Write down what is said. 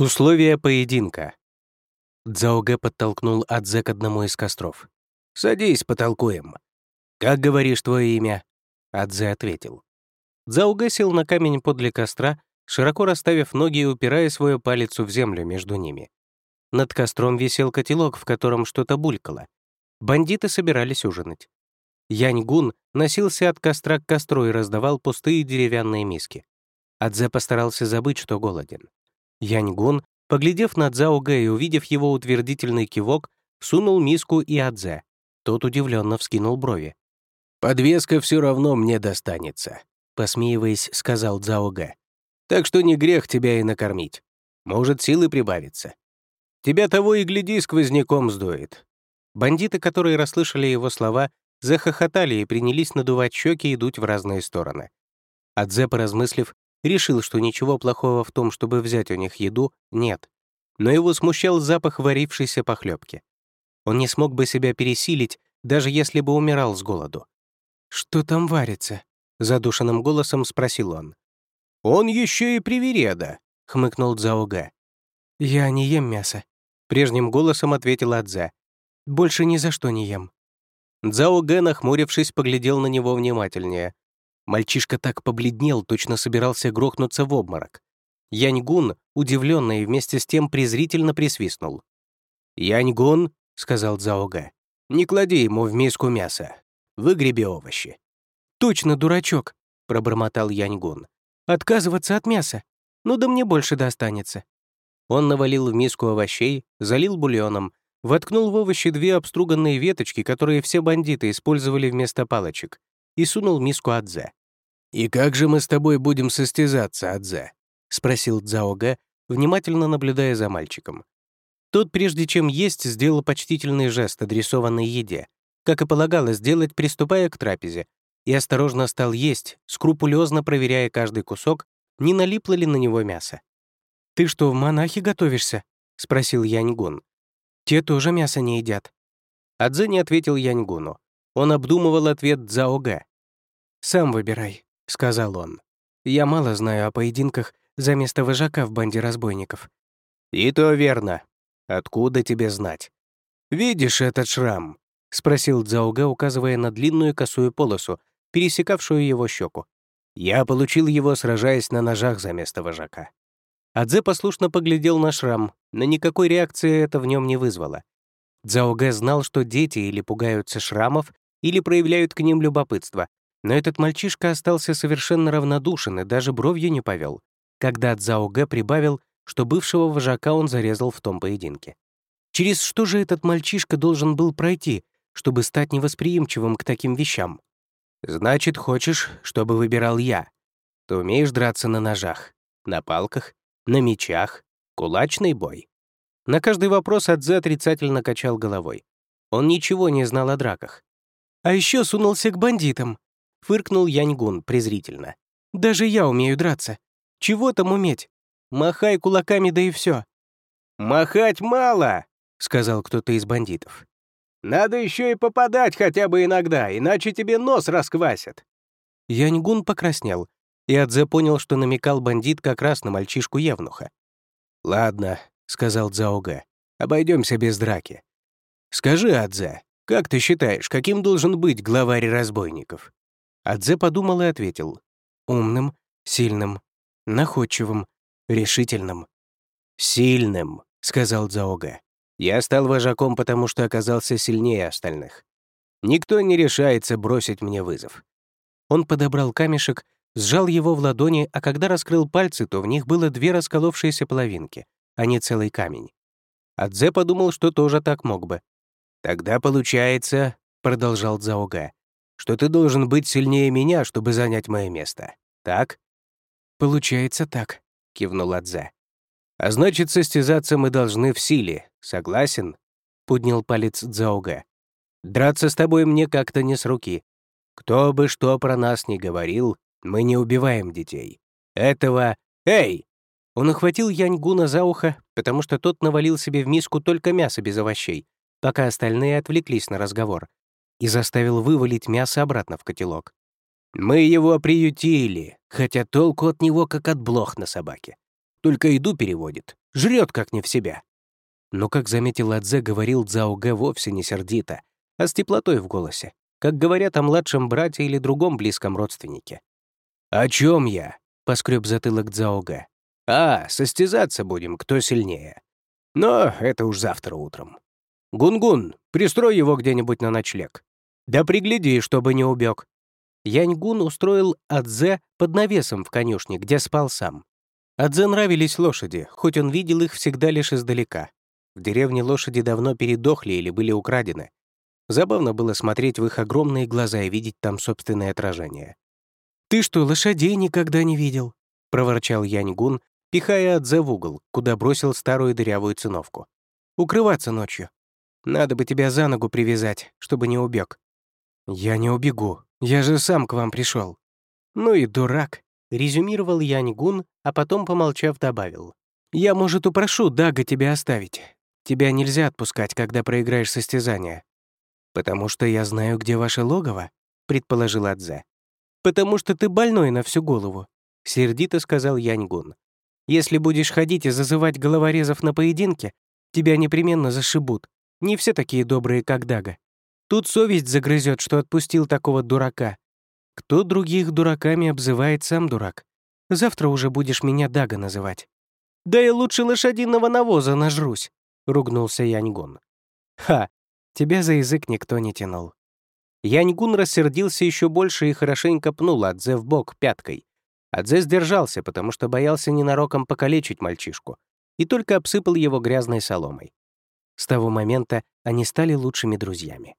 Условия поединка. Цзаогэ подтолкнул Адзе к одному из костров. «Садись, потолкуем». «Как говоришь твое имя?» Адзе ответил. Цзаогэ сел на камень подле костра, широко расставив ноги и упирая свою палец в землю между ними. Над костром висел котелок, в котором что-то булькало. Бандиты собирались ужинать. Янь-гун носился от костра к костру и раздавал пустые деревянные миски. Адзе постарался забыть, что голоден. Яньгун, поглядев на Цзао Гэ и увидев его утвердительный кивок, сунул миску и Адзе. Тот удивленно вскинул брови. «Подвеска все равно мне достанется», — посмеиваясь, сказал Цзао Гэ. «Так что не грех тебя и накормить. Может, силы прибавится. Тебя того и гляди, сквозняком сдует». Бандиты, которые расслышали его слова, захохотали и принялись надувать щеки и дуть в разные стороны. Адзе, поразмыслив, Решил, что ничего плохого в том, чтобы взять у них еду, нет. Но его смущал запах варившейся похлебки. Он не смог бы себя пересилить, даже если бы умирал с голоду. «Что там варится?» — задушенным голосом спросил он. «Он еще и привереда», — хмыкнул Цзаога. «Я не ем мясо», — прежним голосом ответил Адзе. «Больше ни за что не ем». Цзаога, нахмурившись, поглядел на него внимательнее, Мальчишка так побледнел, точно собирался грохнуться в обморок. Яньгун, удивленно и вместе с тем презрительно присвистнул. «Яньгун», — сказал Цзаога, — «не клади ему в миску мяса. Выгреби овощи». «Точно, дурачок», — пробормотал Яньгун. «Отказываться от мяса? Ну да мне больше достанется». Он навалил в миску овощей, залил бульоном, воткнул в овощи две обструганные веточки, которые все бандиты использовали вместо палочек, и сунул миску Адзе. «И как же мы с тобой будем состязаться, Адзе?» — спросил Цзаога, внимательно наблюдая за мальчиком. Тот, прежде чем есть, сделал почтительный жест, адресованный еде, как и полагалось сделать, приступая к трапезе, и осторожно стал есть, скрупулезно проверяя каждый кусок, не налипло ли на него мясо. «Ты что, в монахи готовишься?» — спросил Яньгун. «Те тоже мясо не едят». Адзе не ответил Яньгуну. Он обдумывал ответ Цзаога. «Сам выбирай», — сказал он. «Я мало знаю о поединках за место вожака в банде разбойников». «И то верно. Откуда тебе знать?» «Видишь этот шрам?» — спросил Дзауга, указывая на длинную косую полосу, пересекавшую его щеку. «Я получил его, сражаясь на ножах за место вожака». Адзе послушно поглядел на шрам, но никакой реакции это в нем не вызвало. Дзауге знал, что дети или пугаются шрамов, или проявляют к ним любопытство, но этот мальчишка остался совершенно равнодушен и даже бровью не повел, когда Цзао Гэ прибавил, что бывшего вожака он зарезал в том поединке. Через что же этот мальчишка должен был пройти, чтобы стать невосприимчивым к таким вещам? «Значит, хочешь, чтобы выбирал я. Ты умеешь драться на ножах, на палках, на мечах, кулачный бой?» На каждый вопрос Адзе отрицательно качал головой. Он ничего не знал о драках. А еще сунулся к бандитам, — фыркнул Яньгун презрительно. «Даже я умею драться. Чего там уметь? Махай кулаками, да и все. «Махать мало!» — сказал кто-то из бандитов. «Надо еще и попадать хотя бы иногда, иначе тебе нос расквасят». Яньгун покраснел, и Адзе понял, что намекал бандит как раз на мальчишку Евнуха. «Ладно», — сказал Цзаога, — «обойдемся без драки. Скажи, Адзе, как ты считаешь, каким должен быть главарь разбойников?» Адзе подумал и ответил. «Умным, сильным, находчивым, решительным». «Сильным», — сказал Дзаога. «Я стал вожаком, потому что оказался сильнее остальных. Никто не решается бросить мне вызов». Он подобрал камешек, сжал его в ладони, а когда раскрыл пальцы, то в них было две расколовшиеся половинки, а не целый камень. Адзе подумал, что тоже так мог бы. «Тогда получается», — продолжал Дзаога, что ты должен быть сильнее меня, чтобы занять мое место. Так?» «Получается так», — кивнул Адзе. «А значит, состязаться мы должны в силе. Согласен?» — поднял палец Дзауга. «Драться с тобой мне как-то не с руки. Кто бы что про нас ни говорил, мы не убиваем детей. Этого... Эй!» Он охватил Яньгуна за ухо, потому что тот навалил себе в миску только мясо без овощей, пока остальные отвлеклись на разговор — и заставил вывалить мясо обратно в котелок. «Мы его приютили, хотя толку от него как от блох на собаке. Только еду переводит, Жрет как не в себя. Но, как заметил Адзе, говорил Цзаогэ вовсе не сердито, а с теплотой в голосе, как говорят о младшем брате или другом близком родственнике. «О чем я?» — поскреб затылок Цзаогэ. «А, состязаться будем, кто сильнее. Но это уж завтра утром. Гунгун, -гун, пристрой его где-нибудь на ночлег. Да пригляди, чтобы не убег. Яньгун устроил Адзе под навесом в конюшне, где спал сам. Адзе нравились лошади, хоть он видел их всегда лишь издалека. В деревне лошади давно передохли или были украдены. Забавно было смотреть в их огромные глаза и видеть там собственное отражение. «Ты что, лошадей никогда не видел?» — проворчал Яньгун, пихая Адзе в угол, куда бросил старую дырявую циновку. «Укрываться ночью. Надо бы тебя за ногу привязать, чтобы не убег». «Я не убегу. Я же сам к вам пришел. «Ну и дурак», — резюмировал Яньгун, а потом, помолчав, добавил. «Я, может, упрошу Дага тебя оставить. Тебя нельзя отпускать, когда проиграешь состязание». «Потому что я знаю, где ваше логово», — предположил Адзе. «Потому что ты больной на всю голову», — сердито сказал Яньгун. «Если будешь ходить и зазывать головорезов на поединке, тебя непременно зашибут. Не все такие добрые, как Дага. Тут совесть загрызет, что отпустил такого дурака. Кто других дураками обзывает, сам дурак. Завтра уже будешь меня Дага называть. «Да я лучше лошадиного навоза нажрусь», — ругнулся Яньгун. «Ха, тебя за язык никто не тянул». Яньгун рассердился еще больше и хорошенько пнул Адзе в бок пяткой. Адзе сдержался, потому что боялся ненароком покалечить мальчишку, и только обсыпал его грязной соломой. С того момента они стали лучшими друзьями.